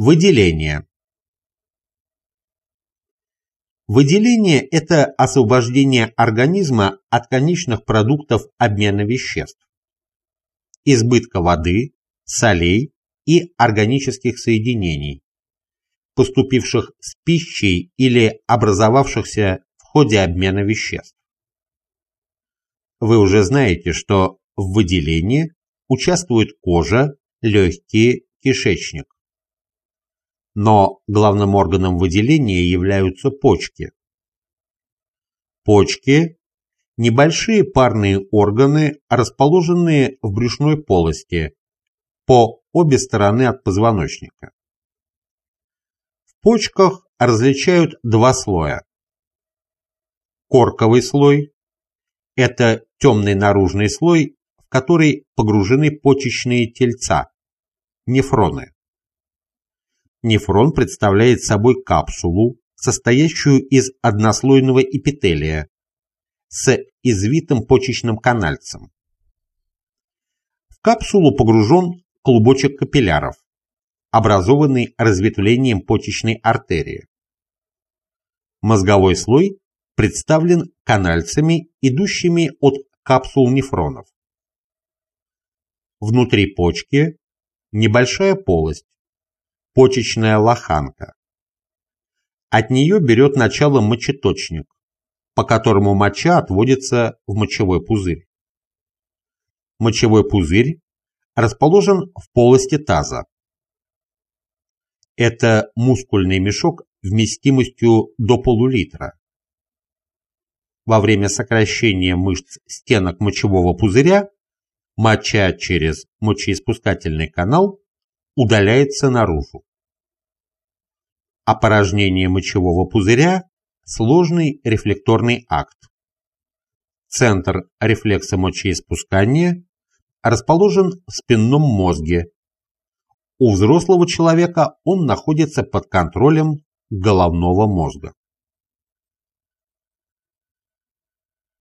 Выделение. Выделение – это освобождение организма от конечных продуктов обмена веществ, избытка воды, солей и органических соединений, поступивших с пищей или образовавшихся в ходе обмена веществ. Вы уже знаете, что в выделении участвуют кожа, легкие, кишечник. Но главным органом выделения являются почки. Почки – небольшие парные органы, расположенные в брюшной полости по обе стороны от позвоночника. В почках различают два слоя. Корковый слой – это темный наружный слой, в который погружены почечные тельца, нефроны. Нефрон представляет собой капсулу, состоящую из однослойного эпителия с извитым почечным канальцем. В капсулу погружен клубочек капилляров, образованный разветвлением почечной артерии. Мозговой слой представлен канальцами, идущими от капсул нефронов. Внутри почки небольшая полость, почечная лоханка. От нее берет начало мочеточник, по которому моча отводится в мочевой пузырь. Мочевой пузырь расположен в полости таза. Это мускульный мешок вместимостью до полулитра во время сокращения мышц стенок мочевого пузыря моча через мочеиспускательный канал удаляется наружу. Опорожнение мочевого пузыря – сложный рефлекторный акт. Центр рефлекса мочеиспускания расположен в спинном мозге. У взрослого человека он находится под контролем головного мозга.